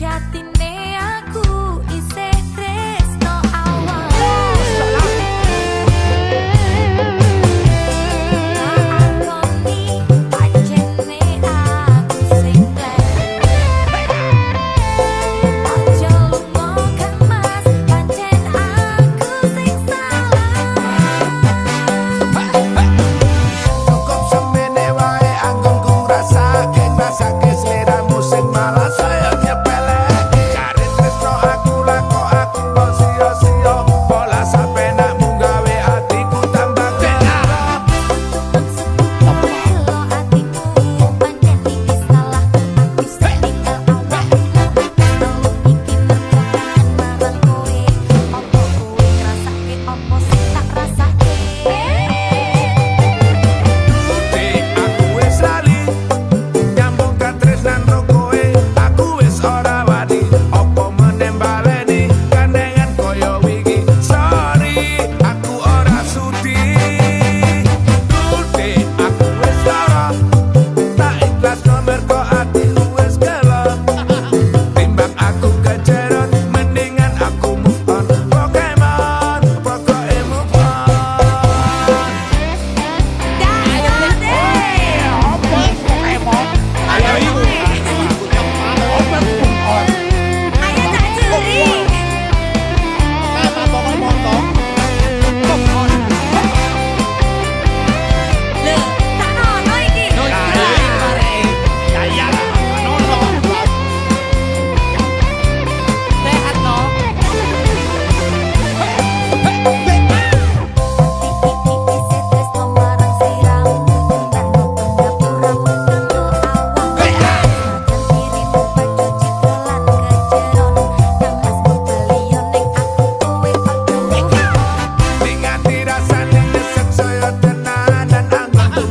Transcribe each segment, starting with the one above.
jatim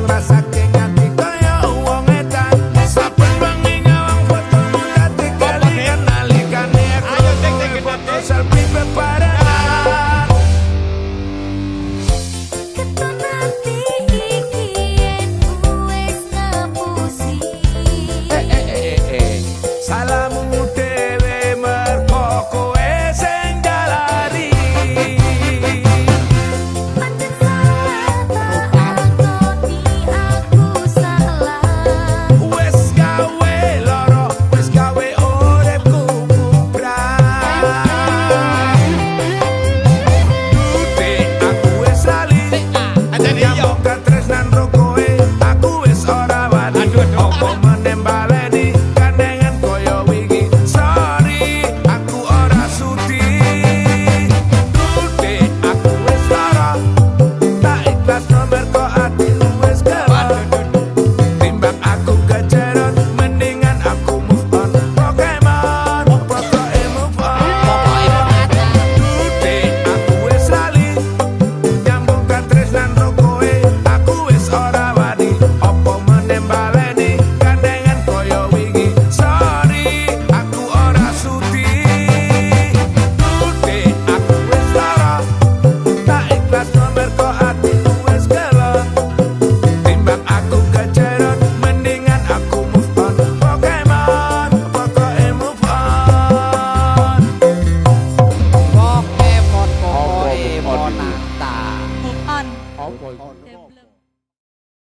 rasa